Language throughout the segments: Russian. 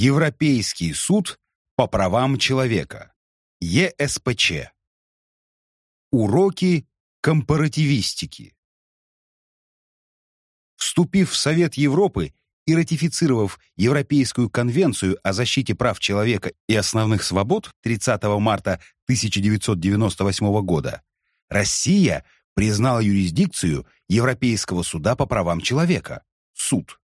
Европейский суд по правам человека. ЕСПЧ. Уроки компаративистики. Вступив в Совет Европы и ратифицировав Европейскую конвенцию о защите прав человека и основных свобод 30 марта 1998 года, Россия признала юрисдикцию Европейского суда по правам человека, суд,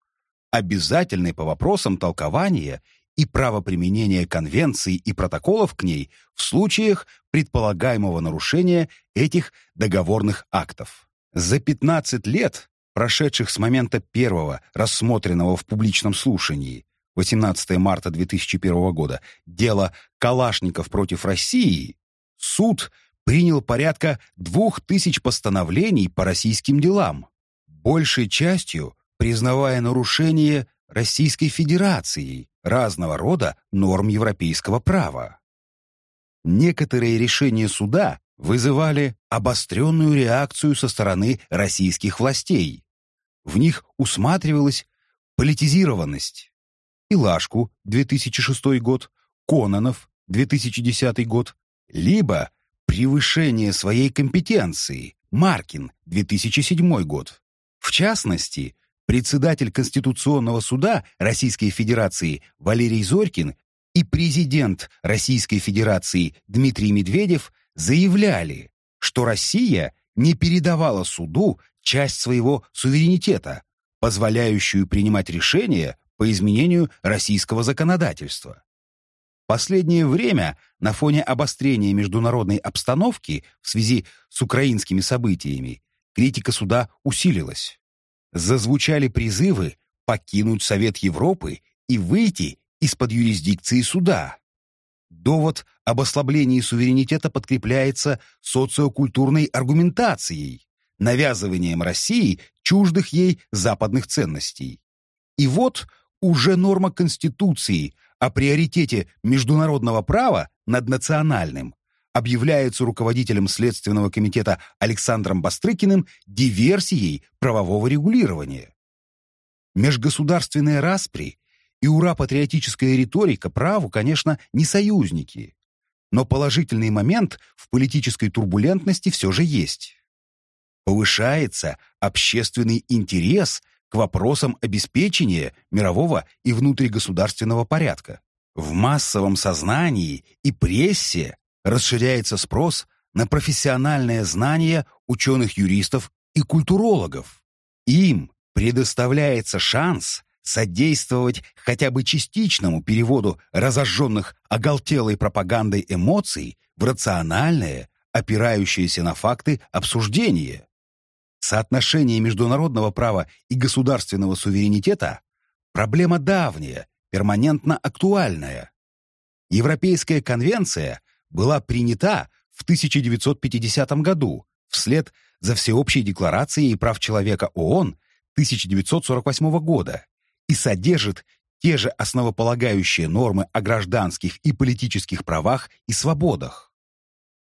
обязательной по вопросам толкования и правоприменения конвенции и протоколов к ней в случаях предполагаемого нарушения этих договорных актов. За 15 лет прошедших с момента первого, рассмотренного в публичном слушании, 18 марта 2001 года, дело «Калашников против России», суд принял порядка двух тысяч постановлений по российским делам, большей частью признавая нарушение Российской Федерацией разного рода норм европейского права. Некоторые решения суда вызывали обостренную реакцию со стороны российских властей, в них усматривалась политизированность. Илашку, 2006 год, Кононов, 2010 год, либо превышение своей компетенции, Маркин, 2007 год. В частности, председатель Конституционного суда Российской Федерации Валерий Зорькин и президент Российской Федерации Дмитрий Медведев заявляли, что Россия не передавала суду часть своего суверенитета, позволяющую принимать решения по изменению российского законодательства. Последнее время на фоне обострения международной обстановки в связи с украинскими событиями критика суда усилилась. Зазвучали призывы покинуть Совет Европы и выйти из-под юрисдикции суда. Довод об ослаблении суверенитета подкрепляется социокультурной аргументацией, навязыванием России чуждых ей западных ценностей. И вот уже норма Конституции о приоритете международного права над национальным объявляется руководителем Следственного комитета Александром Бастрыкиным диверсией правового регулирования. Межгосударственные распри и ура-патриотическая риторика праву, конечно, не союзники, но положительный момент в политической турбулентности все же есть повышается общественный интерес к вопросам обеспечения мирового и внутригосударственного порядка. В массовом сознании и прессе расширяется спрос на профессиональное знание ученых-юристов и культурологов. Им предоставляется шанс содействовать хотя бы частичному переводу разожженных оголтелой пропагандой эмоций в рациональное, опирающееся на факты обсуждение. Соотношение международного права и государственного суверенитета – проблема давняя, перманентно актуальная. Европейская конвенция была принята в 1950 году вслед за Всеобщей декларацией прав человека ООН 1948 года и содержит те же основополагающие нормы о гражданских и политических правах и свободах.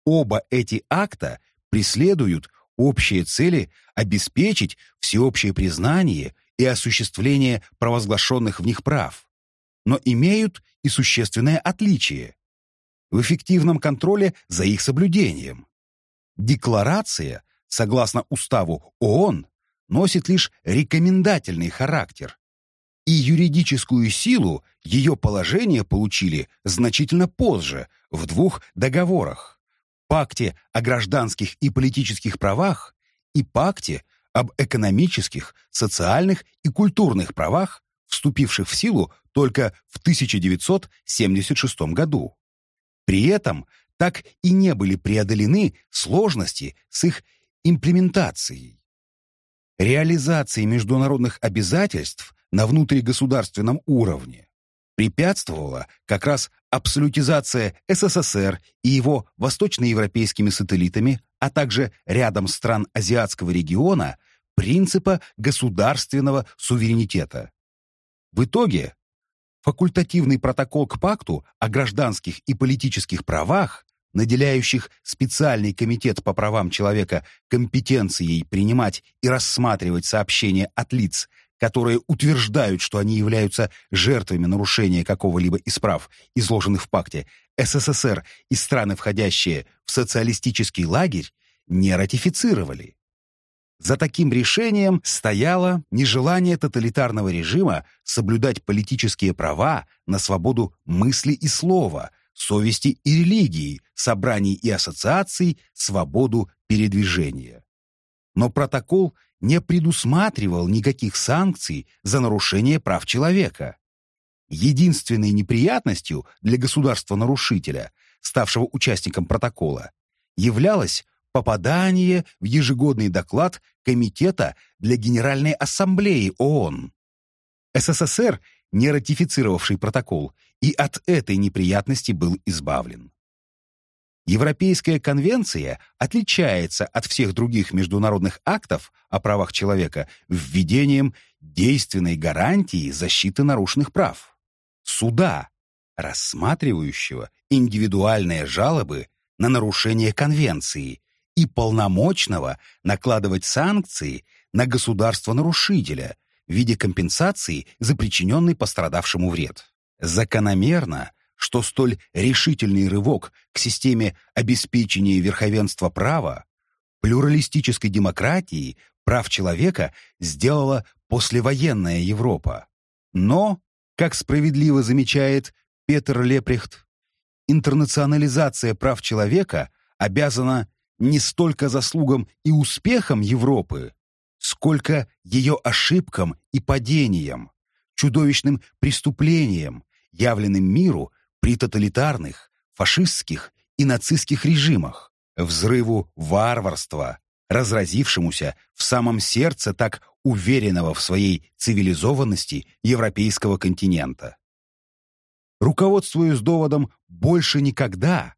Оба эти акта преследуют общие цели обеспечить всеобщее признание и осуществление провозглашенных в них прав, но имеют и существенное отличие в эффективном контроле за их соблюдением. Декларация, согласно уставу ООН, носит лишь рекомендательный характер, и юридическую силу ее положения получили значительно позже, в двух договорах пакте о гражданских и политических правах и пакте об экономических, социальных и культурных правах, вступивших в силу только в 1976 году. При этом так и не были преодолены сложности с их имплементацией. Реализации международных обязательств на внутригосударственном уровне препятствовала как раз абсолютизация СССР и его восточноевропейскими сателлитами, а также рядом стран азиатского региона принципа государственного суверенитета. В итоге факультативный протокол к пакту о гражданских и политических правах, наделяющих специальный комитет по правам человека компетенцией принимать и рассматривать сообщения от лиц, которые утверждают, что они являются жертвами нарушения какого-либо из прав, изложенных в пакте, СССР и страны, входящие в социалистический лагерь, не ратифицировали. За таким решением стояло нежелание тоталитарного режима соблюдать политические права на свободу мысли и слова, совести и религии, собраний и ассоциаций, свободу передвижения. Но протокол не предусматривал никаких санкций за нарушение прав человека. Единственной неприятностью для государства-нарушителя, ставшего участником протокола, являлось попадание в ежегодный доклад Комитета для Генеральной Ассамблеи ООН. СССР, не ратифицировавший протокол, и от этой неприятности был избавлен. Европейская конвенция отличается от всех других международных актов о правах человека введением действенной гарантии защиты нарушенных прав. Суда, рассматривающего индивидуальные жалобы на нарушение конвенции и полномочного накладывать санкции на государство-нарушителя в виде компенсации за причиненный пострадавшему вред. Закономерно, что столь решительный рывок к системе обеспечения верховенства права, плюралистической демократии, прав человека сделала послевоенная Европа. Но, как справедливо замечает Петр Лепрехт, интернационализация прав человека обязана не столько заслугам и успехам Европы, сколько ее ошибкам и падениям, чудовищным преступлениям, явленным миру при тоталитарных, фашистских и нацистских режимах, взрыву варварства, разразившемуся в самом сердце так уверенного в своей цивилизованности европейского континента. Руководствуясь доводом «больше никогда»,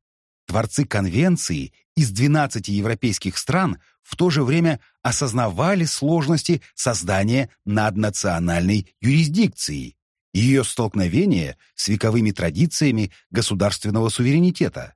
творцы конвенции из 12 европейских стран в то же время осознавали сложности создания наднациональной юрисдикции, ее столкновение с вековыми традициями государственного суверенитета.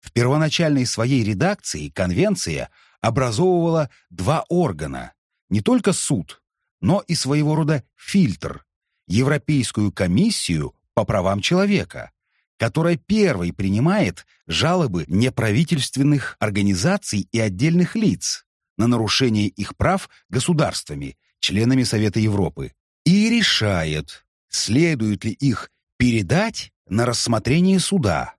В первоначальной своей редакции конвенция образовывала два органа, не только суд, но и своего рода фильтр – Европейскую комиссию по правам человека, которая первой принимает жалобы неправительственных организаций и отдельных лиц на нарушение их прав государствами, членами Совета Европы, и решает, следует ли их передать на рассмотрение суда.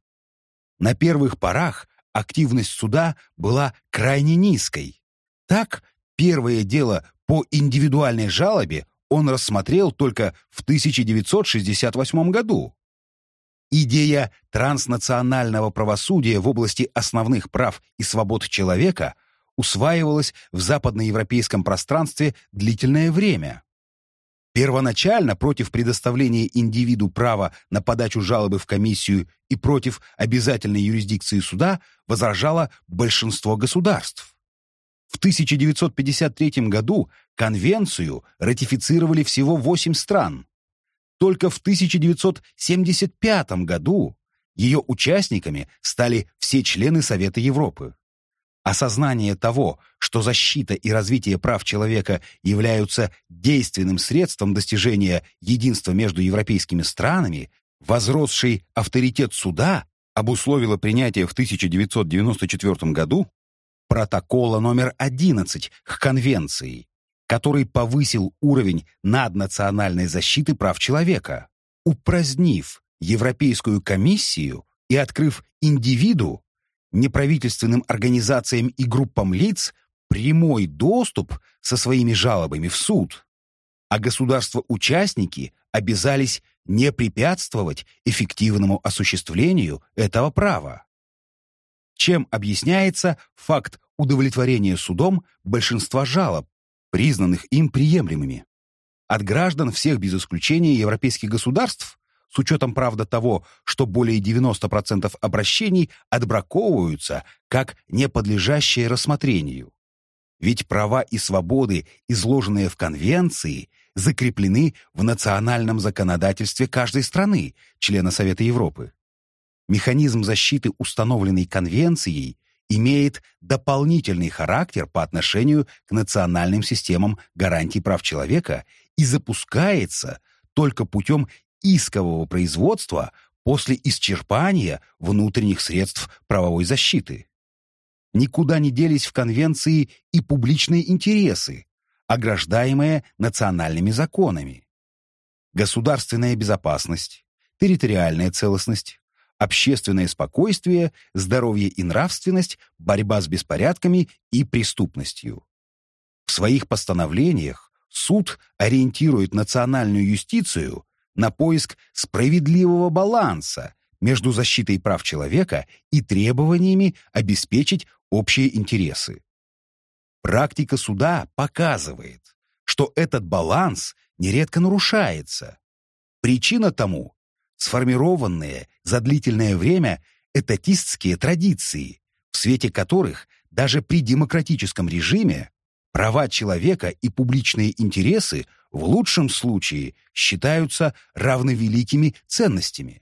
На первых порах активность суда была крайне низкой. Так, первое дело по индивидуальной жалобе он рассмотрел только в 1968 году. Идея транснационального правосудия в области основных прав и свобод человека усваивалась в западноевропейском пространстве длительное время. Первоначально против предоставления индивиду права на подачу жалобы в комиссию и против обязательной юрисдикции суда возражало большинство государств. В 1953 году конвенцию ратифицировали всего 8 стран. Только в 1975 году ее участниками стали все члены Совета Европы. Осознание того, что защита и развитие прав человека являются действенным средством достижения единства между европейскими странами, возросший авторитет суда обусловило принятие в 1994 году протокола номер 11 к Конвенции, который повысил уровень наднациональной защиты прав человека, упразднив Европейскую комиссию и открыв индивиду неправительственным организациям и группам лиц прямой доступ со своими жалобами в суд, а государства-участники обязались не препятствовать эффективному осуществлению этого права. Чем объясняется факт удовлетворения судом большинства жалоб, признанных им приемлемыми? От граждан всех без исключения европейских государств с учетом, правда, того, что более 90% обращений отбраковываются как не подлежащие рассмотрению. Ведь права и свободы, изложенные в Конвенции, закреплены в национальном законодательстве каждой страны, члена Совета Европы. Механизм защиты, установленный Конвенцией, имеет дополнительный характер по отношению к национальным системам гарантий прав человека и запускается только путем искового производства после исчерпания внутренних средств правовой защиты. Никуда не делись в Конвенции и публичные интересы, ограждаемые национальными законами. Государственная безопасность, территориальная целостность, общественное спокойствие, здоровье и нравственность, борьба с беспорядками и преступностью. В своих постановлениях суд ориентирует национальную юстицию на поиск справедливого баланса между защитой прав человека и требованиями обеспечить общие интересы. Практика суда показывает, что этот баланс нередко нарушается. Причина тому – сформированные за длительное время этатистские традиции, в свете которых даже при демократическом режиме права человека и публичные интересы в лучшем случае считаются равновеликими ценностями.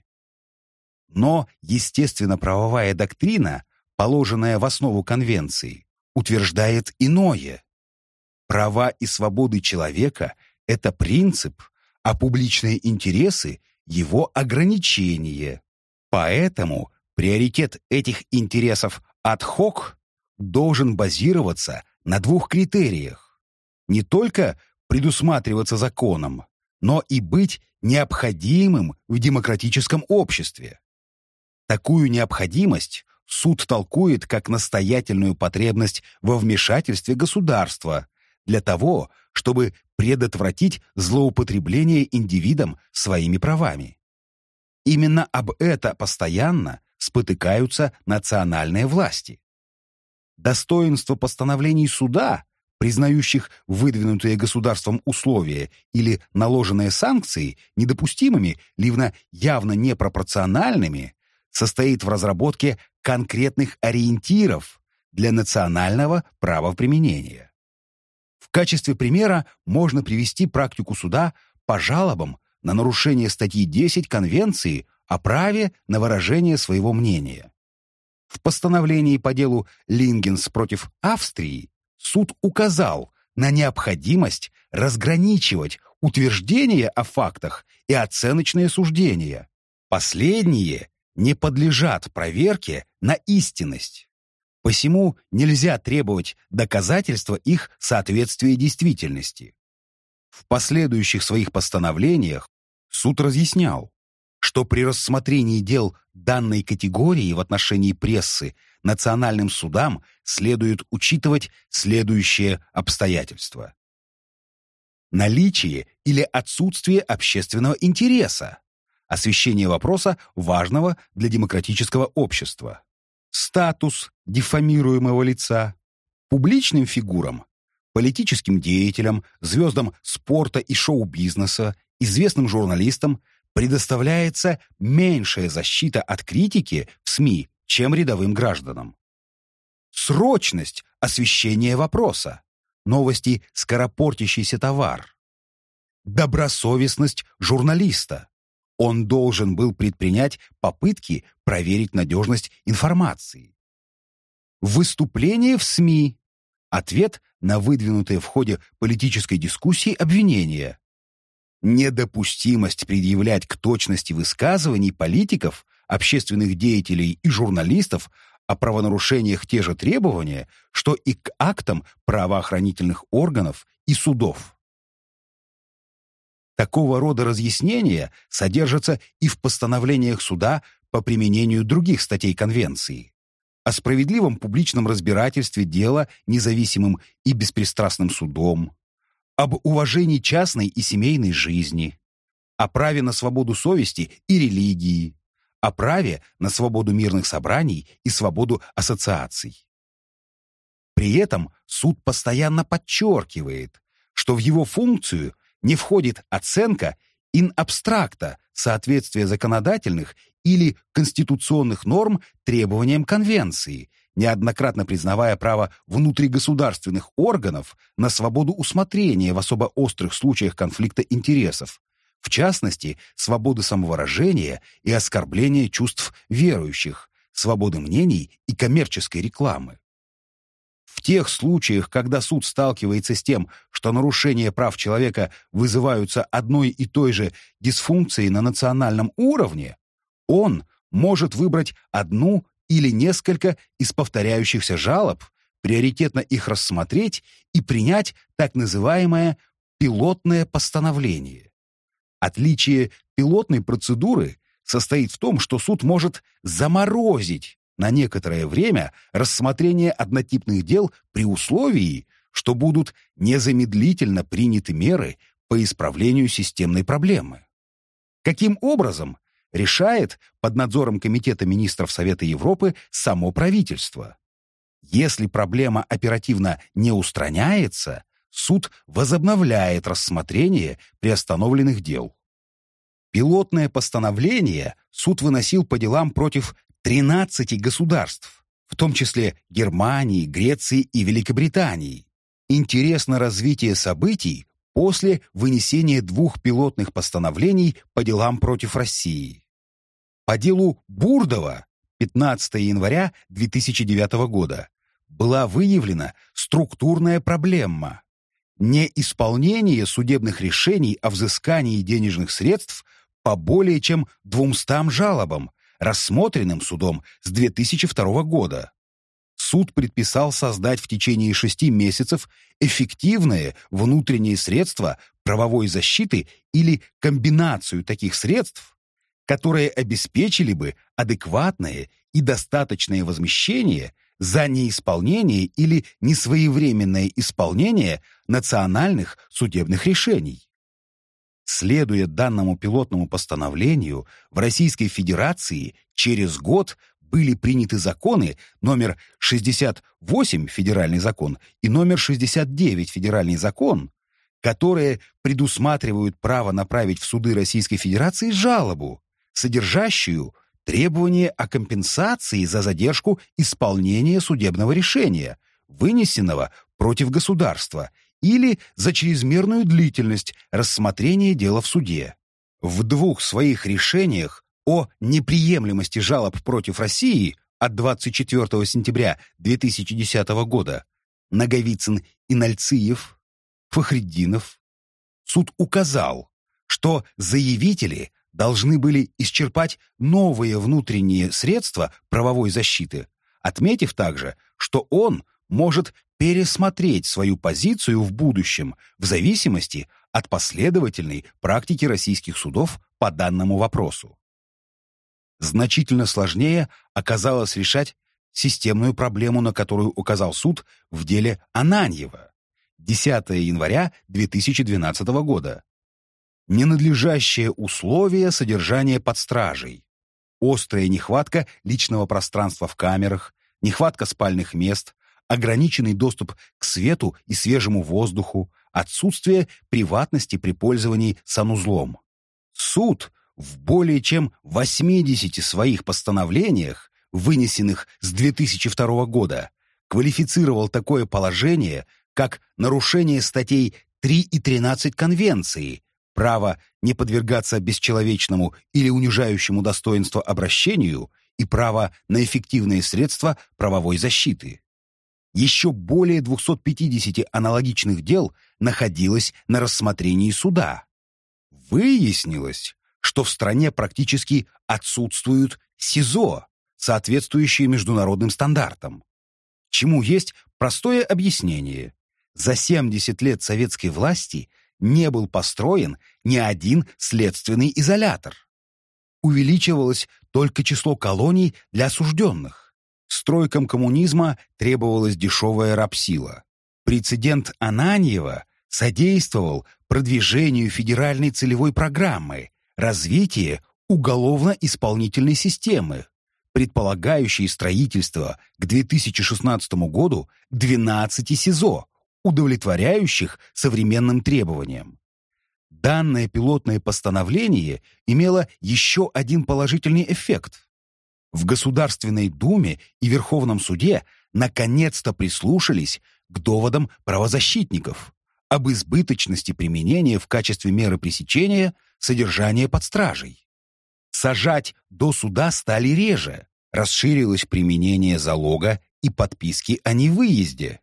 Но естественно-правовая доктрина, положенная в основу Конвенции, утверждает иное. Права и свободы человека – это принцип, а публичные интересы – его ограничение. Поэтому приоритет этих интересов hoc должен базироваться на двух критериях. Не только предусматриваться законом, но и быть необходимым в демократическом обществе. Такую необходимость суд толкует как настоятельную потребность во вмешательстве государства для того, чтобы предотвратить злоупотребление индивидом своими правами. Именно об это постоянно спотыкаются национальные власти. Достоинство постановлений суда, признающих выдвинутые государством условия или наложенные санкции недопустимыми, ливно явно непропорциональными, состоит в разработке конкретных ориентиров для национального правоприменения. В качестве примера можно привести практику суда по жалобам на нарушение статьи 10 Конвенции о праве на выражение своего мнения. В постановлении по делу Лингенс против Австрии суд указал на необходимость разграничивать утверждения о фактах и оценочные суждения. Последние не подлежат проверке на истинность. Посему нельзя требовать доказательства их соответствия действительности. В последующих своих постановлениях суд разъяснял, что при рассмотрении дел данной категории в отношении прессы национальным судам следует учитывать следующие обстоятельства. Наличие или отсутствие общественного интереса, освещение вопроса, важного для демократического общества, статус дефамируемого лица, публичным фигурам, политическим деятелям, звездам спорта и шоу-бизнеса, известным журналистам предоставляется меньшая защита от критики в СМИ, чем рядовым гражданам. Срочность освещения вопроса. Новости «скоропортящийся товар». Добросовестность журналиста. Он должен был предпринять попытки проверить надежность информации. Выступление в СМИ. Ответ на выдвинутые в ходе политической дискуссии обвинения. Недопустимость предъявлять к точности высказываний политиков, общественных деятелей и журналистов о правонарушениях те же требования, что и к актам правоохранительных органов и судов. Такого рода разъяснения содержатся и в постановлениях суда по применению других статей Конвенции. О справедливом публичном разбирательстве дела независимым и беспристрастным судом, об уважении частной и семейной жизни, о праве на свободу совести и религии, о праве на свободу мирных собраний и свободу ассоциаций. При этом суд постоянно подчеркивает, что в его функцию не входит оценка ин абстракта соответствия законодательных или конституционных норм требованиям Конвенции неоднократно признавая право внутригосударственных органов на свободу усмотрения в особо острых случаях конфликта интересов, в частности, свободы самовыражения и оскорбления чувств верующих, свободы мнений и коммерческой рекламы. Тех случаях, когда суд сталкивается с тем, что нарушения прав человека вызываются одной и той же дисфункцией на национальном уровне, он может выбрать одну или несколько из повторяющихся жалоб, приоритетно их рассмотреть и принять так называемое пилотное постановление. Отличие пилотной процедуры состоит в том, что суд может заморозить на некоторое время рассмотрение однотипных дел при условии, что будут незамедлительно приняты меры по исправлению системной проблемы. Каким образом решает под надзором Комитета министров Совета Европы само правительство? Если проблема оперативно не устраняется, суд возобновляет рассмотрение приостановленных дел. Пилотное постановление суд выносил по делам против 13 государств, в том числе Германии, Греции и Великобритании. Интересно развитие событий после вынесения двух пилотных постановлений по делам против России. По делу Бурдова 15 января 2009 года была выявлена структурная проблема. Неисполнение судебных решений о взыскании денежных средств по более чем 200 жалобам, рассмотренным судом с 2002 года. Суд предписал создать в течение шести месяцев эффективные внутренние средства правовой защиты или комбинацию таких средств, которые обеспечили бы адекватное и достаточное возмещение за неисполнение или несвоевременное исполнение национальных судебных решений. Следуя данному пилотному постановлению, в Российской Федерации через год были приняты законы номер 68 федеральный закон и номер 69 федеральный закон, которые предусматривают право направить в суды Российской Федерации жалобу, содержащую требование о компенсации за задержку исполнения судебного решения, вынесенного против государства или за чрезмерную длительность рассмотрения дела в суде. В двух своих решениях о неприемлемости жалоб против России от 24 сентября 2010 года Наговицын и Нальциев, Фахреддинов, суд указал, что заявители должны были исчерпать новые внутренние средства правовой защиты, отметив также, что он может пересмотреть свою позицию в будущем в зависимости от последовательной практики российских судов по данному вопросу. Значительно сложнее оказалось решать системную проблему, на которую указал суд в деле Ананьева 10 января 2012 года. Ненадлежащее условие содержания под стражей, острая нехватка личного пространства в камерах, нехватка спальных мест, ограниченный доступ к свету и свежему воздуху, отсутствие приватности при пользовании санузлом. Суд в более чем 80 своих постановлениях, вынесенных с 2002 года, квалифицировал такое положение как нарушение статей 3 и 13 Конвенции, право не подвергаться бесчеловечному или унижающему достоинство обращению и право на эффективные средства правовой защиты еще более 250 аналогичных дел находилось на рассмотрении суда. Выяснилось, что в стране практически отсутствуют СИЗО, соответствующие международным стандартам. Чему есть простое объяснение. За 70 лет советской власти не был построен ни один следственный изолятор. Увеличивалось только число колоний для осужденных. Стройкам коммунизма требовалась дешевая рабсила. Прецедент Ананьева содействовал продвижению федеральной целевой программы развития уголовно-исполнительной системы, предполагающей строительство к 2016 году 12 СИЗО, удовлетворяющих современным требованиям. Данное пилотное постановление имело еще один положительный эффект. В Государственной Думе и Верховном Суде наконец-то прислушались к доводам правозащитников об избыточности применения в качестве меры пресечения содержания под стражей. Сажать до суда стали реже, расширилось применение залога и подписки о невыезде.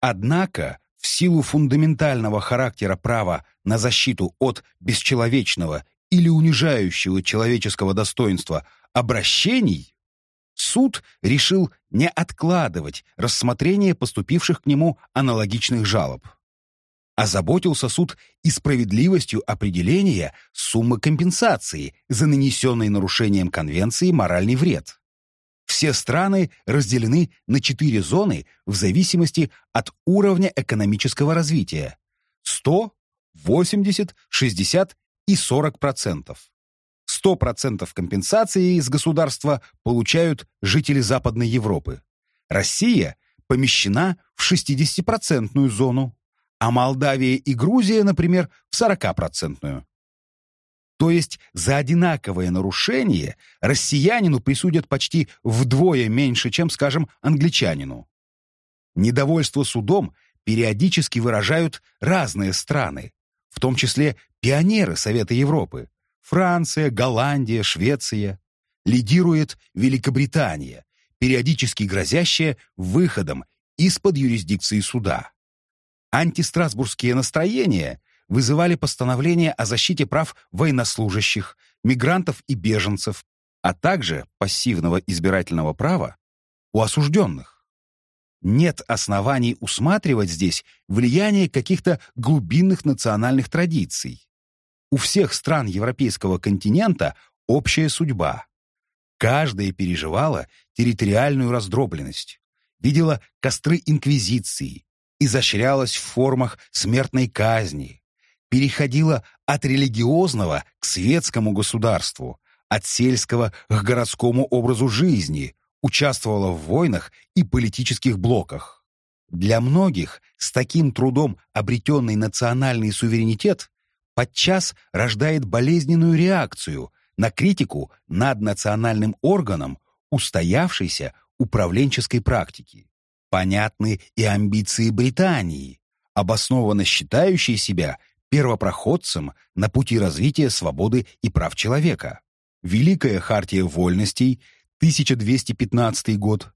Однако, в силу фундаментального характера права на защиту от бесчеловечного или унижающего человеческого достоинства обращений, суд решил не откладывать рассмотрение поступивших к нему аналогичных жалоб. Озаботился суд и справедливостью определения суммы компенсации за нанесенный нарушением конвенции моральный вред. Все страны разделены на четыре зоны в зависимости от уровня экономического развития – 100, 80, 60 и 40%. 100% компенсации из государства получают жители Западной Европы. Россия помещена в 60% зону, а Молдавия и Грузия, например, в 40%. То есть за одинаковое нарушение россиянину присудят почти вдвое меньше, чем, скажем, англичанину. Недовольство судом периодически выражают разные страны, в том числе пионеры Совета Европы. Франция, Голландия, Швеция. Лидирует Великобритания, периодически грозящая выходом из-под юрисдикции суда. Антистрасбургские настроения вызывали постановление о защите прав военнослужащих, мигрантов и беженцев, а также пассивного избирательного права у осужденных. Нет оснований усматривать здесь влияние каких-то глубинных национальных традиций. У всех стран европейского континента общая судьба. Каждая переживала территориальную раздробленность, видела костры инквизиции, изощрялась в формах смертной казни, переходила от религиозного к светскому государству, от сельского к городскому образу жизни, участвовала в войнах и политических блоках. Для многих с таким трудом обретенный национальный суверенитет подчас рождает болезненную реакцию на критику над национальным органом устоявшейся управленческой практики. Понятны и амбиции Британии, обоснованно считающей себя первопроходцем на пути развития свободы и прав человека. Великая хартия вольностей, 1215 год.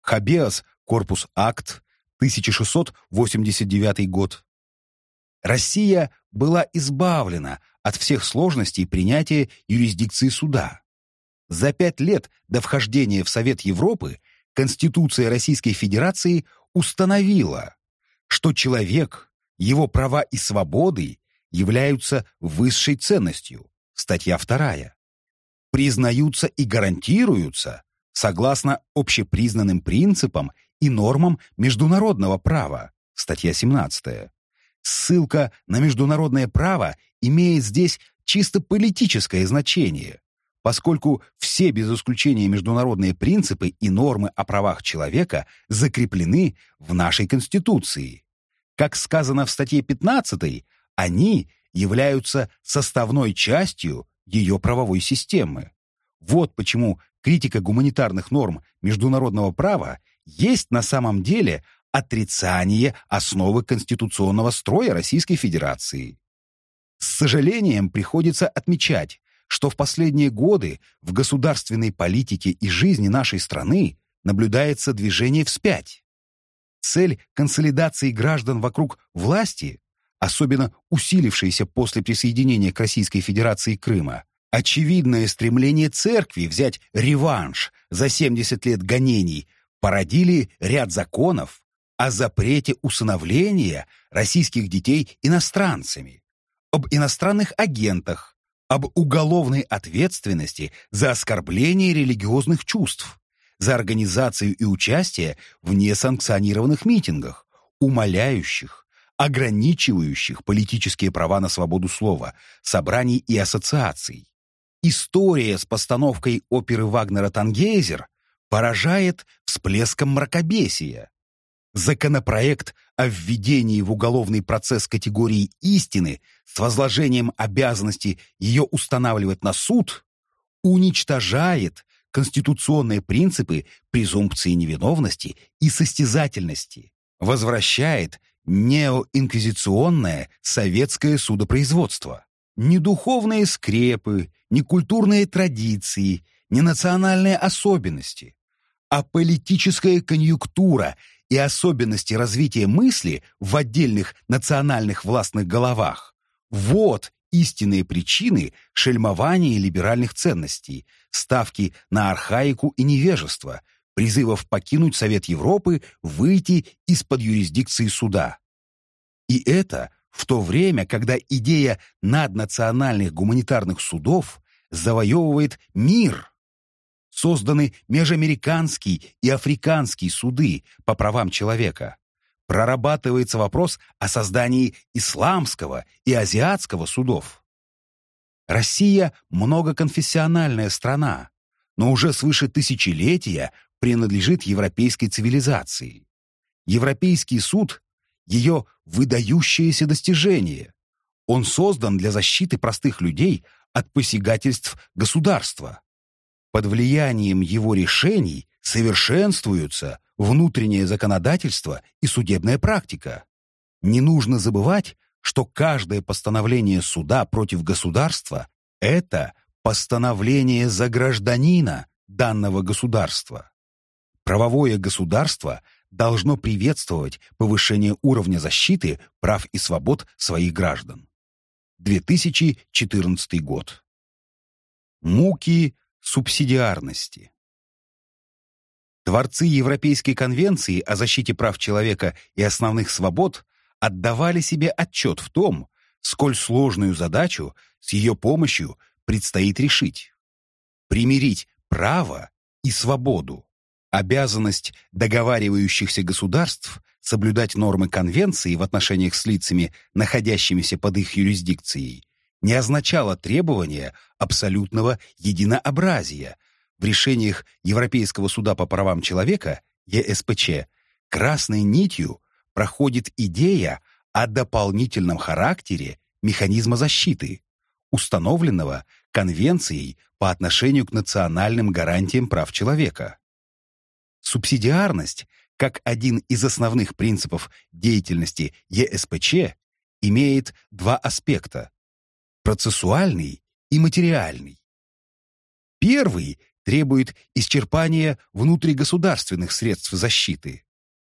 Хабеас Корпус Акт, 1689 год. Россия была избавлена от всех сложностей принятия юрисдикции суда. За пять лет до вхождения в Совет Европы Конституция Российской Федерации установила, что человек, его права и свободы являются высшей ценностью, статья 2. Признаются и гарантируются согласно общепризнанным принципам и нормам международного права, статья 17. Ссылка на международное право имеет здесь чисто политическое значение, поскольку все без исключения международные принципы и нормы о правах человека закреплены в нашей Конституции. Как сказано в статье 15, они являются составной частью ее правовой системы. Вот почему критика гуманитарных норм международного права есть на самом деле отрицание основы конституционного строя Российской Федерации. С сожалением приходится отмечать, что в последние годы в государственной политике и жизни нашей страны наблюдается движение вспять. Цель консолидации граждан вокруг власти, особенно усилившейся после присоединения к Российской Федерации Крыма, очевидное стремление церкви взять реванш за 70 лет гонений породили ряд законов, о запрете усыновления российских детей иностранцами, об иностранных агентах, об уголовной ответственности за оскорбление религиозных чувств, за организацию и участие в несанкционированных митингах, умаляющих, ограничивающих политические права на свободу слова, собраний и ассоциаций. История с постановкой оперы Вагнера «Тангейзер» поражает всплеском мракобесия. Законопроект о введении в уголовный процесс категории истины с возложением обязанности ее устанавливать на суд уничтожает конституционные принципы презумпции невиновности и состязательности, возвращает неоинквизиционное советское судопроизводство. Ни духовные скрепы, ни культурные традиции, ни национальные особенности, а политическая конъюнктура и особенности развития мысли в отдельных национальных властных головах – вот истинные причины шельмования либеральных ценностей, ставки на архаику и невежество, призывов покинуть Совет Европы, выйти из-под юрисдикции суда. И это в то время, когда идея наднациональных гуманитарных судов завоевывает мир. Созданы межамериканские и африканские суды по правам человека. Прорабатывается вопрос о создании исламского и азиатского судов. Россия – многоконфессиональная страна, но уже свыше тысячелетия принадлежит европейской цивилизации. Европейский суд – ее выдающееся достижение. Он создан для защиты простых людей от посягательств государства. Под влиянием его решений совершенствуются внутреннее законодательство и судебная практика. Не нужно забывать, что каждое постановление суда против государства – это постановление за гражданина данного государства. Правовое государство должно приветствовать повышение уровня защиты прав и свобод своих граждан. 2014 год. Муки субсидиарности. Творцы Европейской конвенции о защите прав человека и основных свобод отдавали себе отчет в том, сколь сложную задачу с ее помощью предстоит решить. Примирить право и свободу. Обязанность договаривающихся государств соблюдать нормы конвенции в отношениях с лицами, находящимися под их юрисдикцией, не означало требования абсолютного единообразия в решениях Европейского суда по правам человека, ЕСПЧ, красной нитью проходит идея о дополнительном характере механизма защиты, установленного Конвенцией по отношению к национальным гарантиям прав человека. Субсидиарность, как один из основных принципов деятельности ЕСПЧ, имеет два аспекта – процессуальный и материальный. Первый требует исчерпания внутригосударственных средств защиты.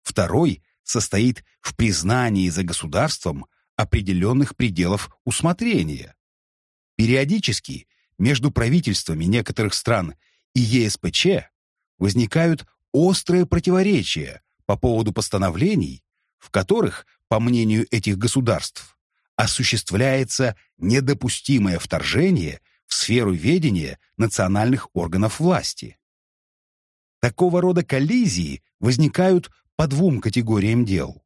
Второй состоит в признании за государством определенных пределов усмотрения. Периодически между правительствами некоторых стран и ЕСПЧ возникают острое противоречие по поводу постановлений, в которых, по мнению этих государств, осуществляется недопустимое вторжение в сферу ведения национальных органов власти. Такого рода коллизии возникают по двум категориям дел.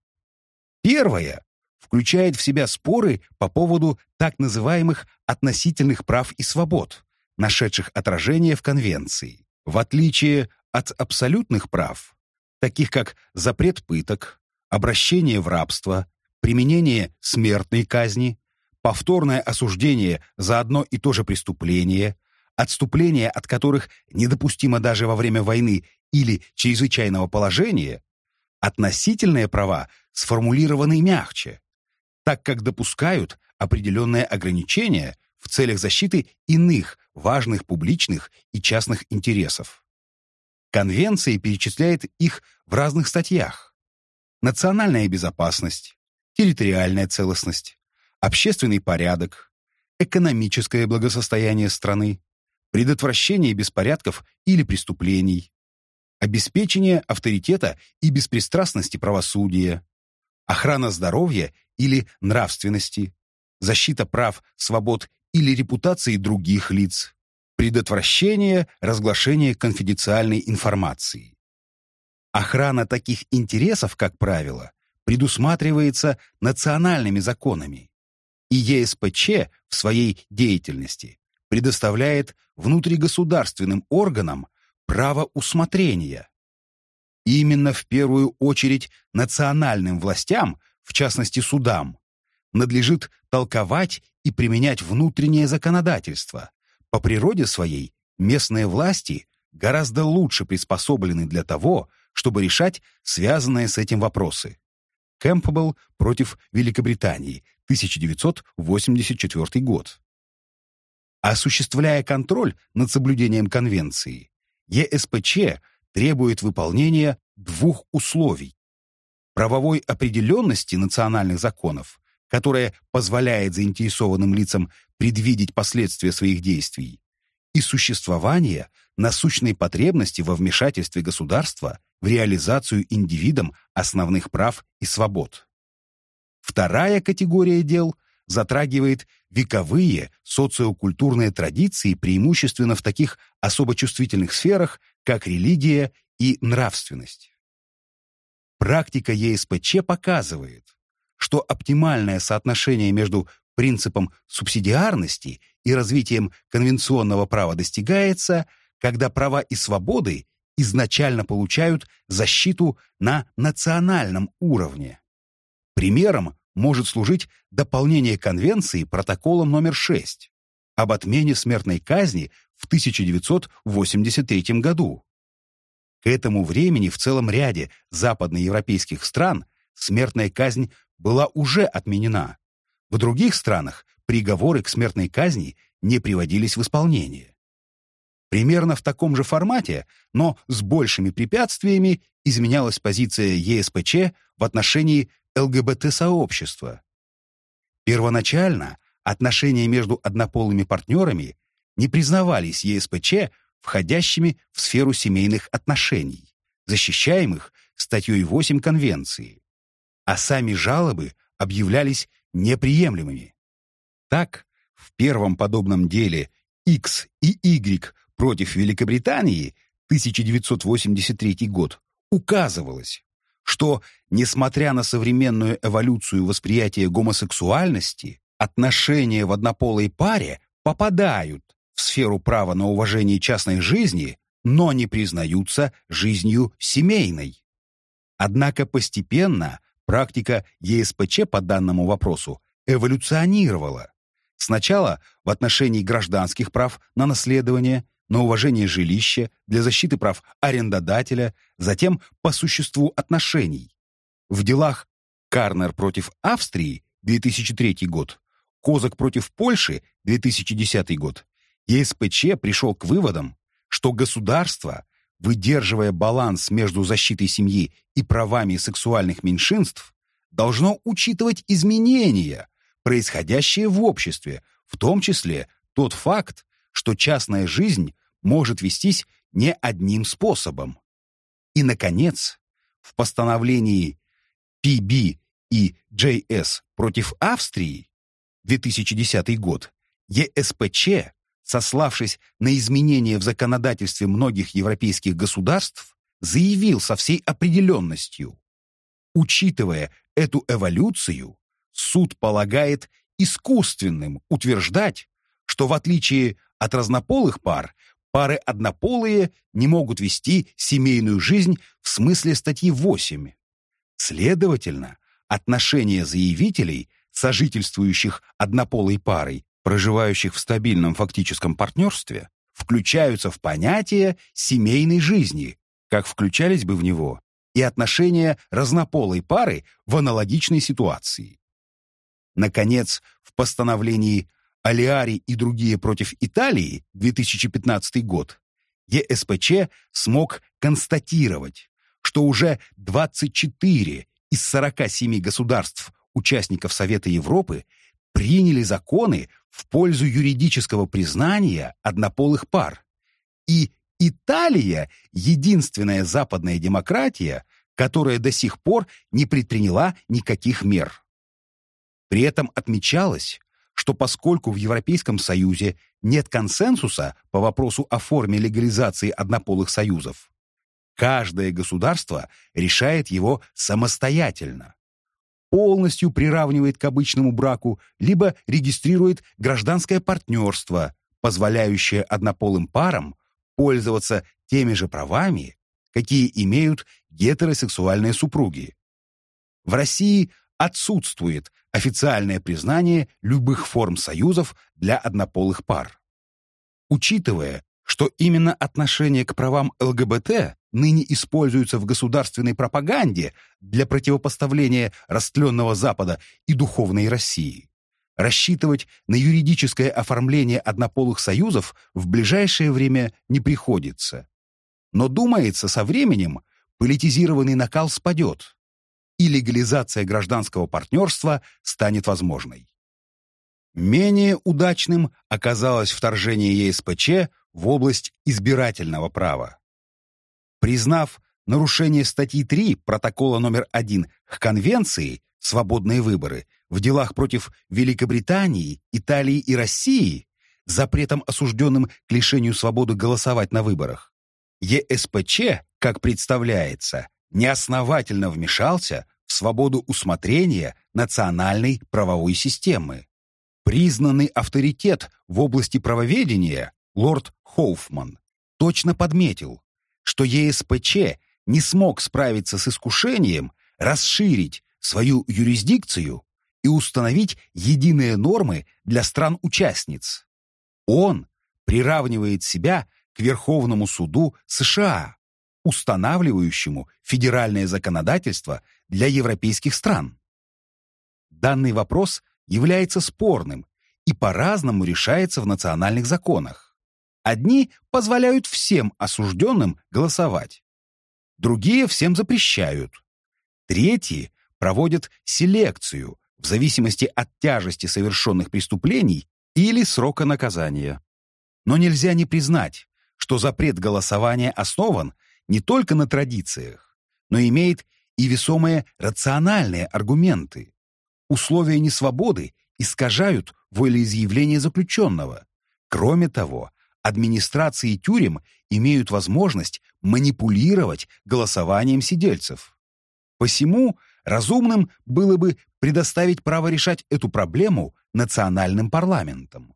Первая включает в себя споры по поводу так называемых относительных прав и свобод, нашедших отражение в Конвенции. В отличие от абсолютных прав, таких как запрет пыток, обращение в рабство, применение смертной казни, повторное осуждение за одно и то же преступление, отступление от которых недопустимо даже во время войны или чрезвычайного положения, относительные права сформулированы мягче, так как допускают определенные ограничения в целях защиты иных важных публичных и частных интересов. Конвенция перечисляет их в разных статьях. Национальная безопасность, территориальная целостность, общественный порядок, экономическое благосостояние страны, предотвращение беспорядков или преступлений, обеспечение авторитета и беспристрастности правосудия, охрана здоровья или нравственности, защита прав, свобод или репутации других лиц, предотвращение разглашения конфиденциальной информации. Охрана таких интересов, как правило, предусматривается национальными законами, и ЕСПЧ в своей деятельности предоставляет внутригосударственным органам право усмотрения. Именно в первую очередь национальным властям, в частности судам, надлежит толковать и применять внутреннее законодательство, по природе своей местные власти гораздо лучше приспособлены для того, чтобы решать связанные с этим вопросы. Кэмпбелл против Великобритании, 1984 год. Осуществляя контроль над соблюдением конвенции, ЕСПЧ требует выполнения двух условий. правовой определенности национальных законов, которая позволяет заинтересованным лицам предвидеть последствия своих действий, и существования насущной потребности во вмешательстве государства в реализацию индивидом основных прав и свобод. Вторая категория дел затрагивает вековые социокультурные традиции преимущественно в таких особо чувствительных сферах, как религия и нравственность. Практика ЕСПЧ показывает, что оптимальное соотношение между принципом субсидиарности и развитием конвенционного права достигается, когда права и свободы изначально получают защиту на национальном уровне. Примером может служить дополнение Конвенции протоколом номер 6 об отмене смертной казни в 1983 году. К этому времени в целом ряде западноевропейских стран смертная казнь была уже отменена. В других странах приговоры к смертной казни не приводились в исполнение. Примерно в таком же формате, но с большими препятствиями изменялась позиция ЕСПЧ в отношении ЛГБТ-сообщества. Первоначально отношения между однополыми партнерами не признавались ЕСПЧ входящими в сферу семейных отношений, защищаемых статьей 8 Конвенции, а сами жалобы объявлялись неприемлемыми. Так, в первом подобном деле X и Y против Великобритании 1983 год указывалось, что, несмотря на современную эволюцию восприятия гомосексуальности, отношения в однополой паре попадают в сферу права на уважение частной жизни, но не признаются жизнью семейной. Однако постепенно практика ЕСПЧ по данному вопросу эволюционировала. Сначала в отношении гражданских прав на наследование, на уважение жилища, для защиты прав арендодателя, затем по существу отношений. В делах Карнер против Австрии 2003 год, Козак против Польши 2010 год, ЕСПЧ пришел к выводам, что государство, выдерживая баланс между защитой семьи и правами сексуальных меньшинств, должно учитывать изменения, происходящие в обществе, в том числе тот факт, что частная жизнь может вестись не одним способом. И, наконец, в постановлении PB и JS против Австрии 2010 год ЕСПЧ, сославшись на изменения в законодательстве многих европейских государств, заявил со всей определенностью. Учитывая эту эволюцию, суд полагает искусственным утверждать, что в отличие от разнополых пар, пары однополые не могут вести семейную жизнь в смысле статьи 8. Следовательно, отношения заявителей, сожительствующих однополой парой, проживающих в стабильном фактическом партнерстве, включаются в понятие семейной жизни, как включались бы в него и отношения разнополой пары в аналогичной ситуации. Наконец, в постановлении Алиари и другие против Италии 2015 год ЕСПЧ смог констатировать, что уже 24 из 47 государств участников Совета Европы приняли законы в пользу юридического признания однополых пар. И Италия — единственная западная демократия, которая до сих пор не предприняла никаких мер. При этом отмечалось, что поскольку в Европейском Союзе нет консенсуса по вопросу о форме легализации однополых союзов, каждое государство решает его самостоятельно. Полностью приравнивает к обычному браку, либо регистрирует гражданское партнерство, позволяющее однополым парам пользоваться теми же правами, какие имеют гетеросексуальные супруги. В России отсутствует официальное признание любых форм союзов для однополых пар. Учитывая, что именно отношение к правам ЛГБТ ныне используется в государственной пропаганде для противопоставления растленного Запада и духовной России, рассчитывать на юридическое оформление однополых союзов в ближайшее время не приходится. Но думается, со временем политизированный накал спадет, и легализация гражданского партнерства станет возможной. Менее удачным оказалось вторжение ЕСПЧ в область избирательного права. Признав нарушение статьи 3 протокола номер 1 к Конвенции «Свободные выборы» в делах против Великобритании, Италии и России, запретом осужденным к лишению свободы голосовать на выборах, ЕСПЧ, как представляется, неосновательно вмешался свободу усмотрения национальной правовой системы. Признанный авторитет в области правоведения лорд Хоуфман точно подметил, что ЕСПЧ не смог справиться с искушением расширить свою юрисдикцию и установить единые нормы для стран-участниц. Он приравнивает себя к Верховному суду США, устанавливающему федеральное законодательство для европейских стран. Данный вопрос является спорным и по-разному решается в национальных законах. Одни позволяют всем осужденным голосовать, другие всем запрещают, третьи проводят селекцию в зависимости от тяжести совершенных преступлений или срока наказания. Но нельзя не признать, что запрет голосования основан не только на традициях, но имеет и весомые рациональные аргументы. Условия несвободы искажают волеизъявление заключенного. Кроме того, администрации тюрем имеют возможность манипулировать голосованием сидельцев. Посему разумным было бы предоставить право решать эту проблему национальным парламентам.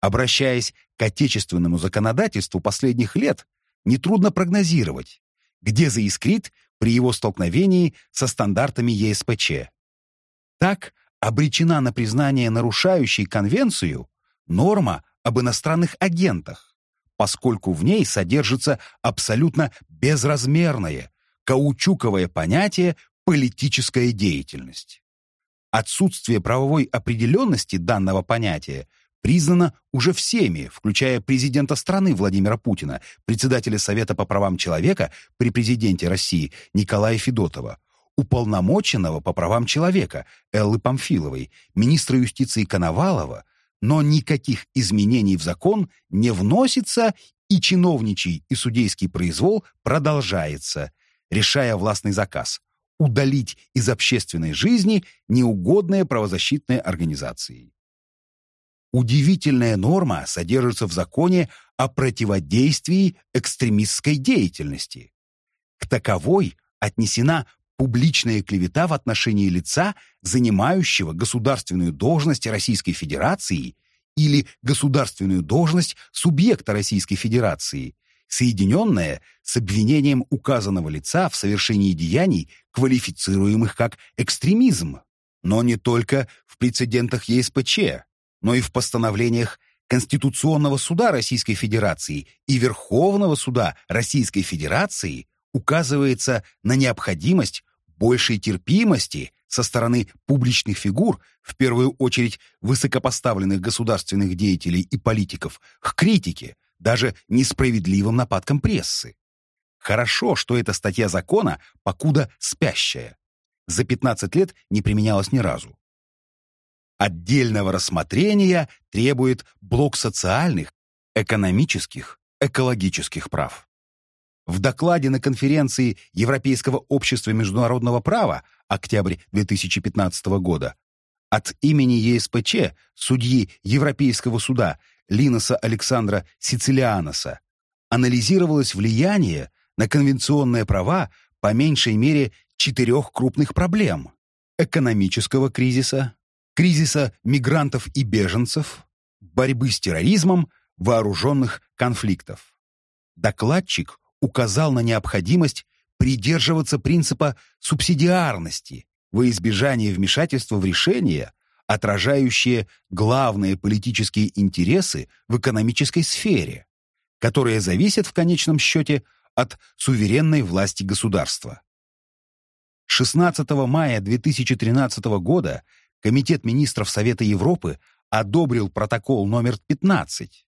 Обращаясь к отечественному законодательству последних лет, нетрудно прогнозировать, где заискрит при его столкновении со стандартами ЕСПЧ. Так обречена на признание нарушающей конвенцию норма об иностранных агентах, поскольку в ней содержится абсолютно безразмерное, каучуковое понятие «политическая деятельность». Отсутствие правовой определенности данного понятия признано уже всеми, включая президента страны Владимира Путина, председателя Совета по правам человека при президенте России Николая Федотова, уполномоченного по правам человека Эллы Памфиловой, министра юстиции Коновалова, но никаких изменений в закон не вносится и чиновничий и судейский произвол продолжается, решая властный заказ удалить из общественной жизни неугодные правозащитные организации. Удивительная норма содержится в законе о противодействии экстремистской деятельности. К таковой отнесена публичная клевета в отношении лица, занимающего государственную должность Российской Федерации или государственную должность субъекта Российской Федерации, соединенная с обвинением указанного лица в совершении деяний, квалифицируемых как экстремизм, но не только в прецедентах ЕСПЧ, но и в постановлениях Конституционного суда Российской Федерации и Верховного суда Российской Федерации указывается на необходимость большей терпимости со стороны публичных фигур, в первую очередь высокопоставленных государственных деятелей и политиков, к критике, даже несправедливым нападкам прессы. Хорошо, что эта статья закона покуда спящая. За 15 лет не применялась ни разу. Отдельного рассмотрения требует блок социальных, экономических, экологических прав. В докладе на конференции Европейского общества международного права октябрь 2015 года от имени ЕСПЧ судьи Европейского суда Линоса Александра Сицилианоса анализировалось влияние на конвенционные права по меньшей мере четырех крупных проблем – экономического кризиса, кризиса мигрантов и беженцев, борьбы с терроризмом, вооруженных конфликтов. Докладчик указал на необходимость придерживаться принципа субсидиарности во избежание вмешательства в решения, отражающие главные политические интересы в экономической сфере, которые зависят в конечном счете от суверенной власти государства. 16 мая 2013 года Комитет министров Совета Европы одобрил протокол номер 15.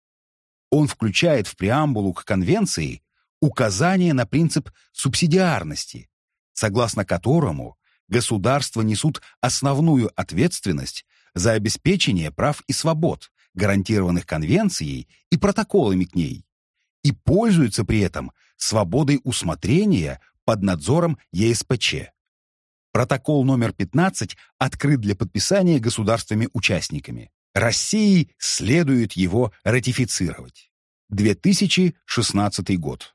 Он включает в преамбулу к конвенции указание на принцип субсидиарности, согласно которому государства несут основную ответственность за обеспечение прав и свобод, гарантированных Конвенцией и протоколами к ней, и пользуются при этом свободой усмотрения под надзором ЕСПЧ. Протокол номер 15 открыт для подписания государствами-участниками. России следует его ратифицировать. 2016 год.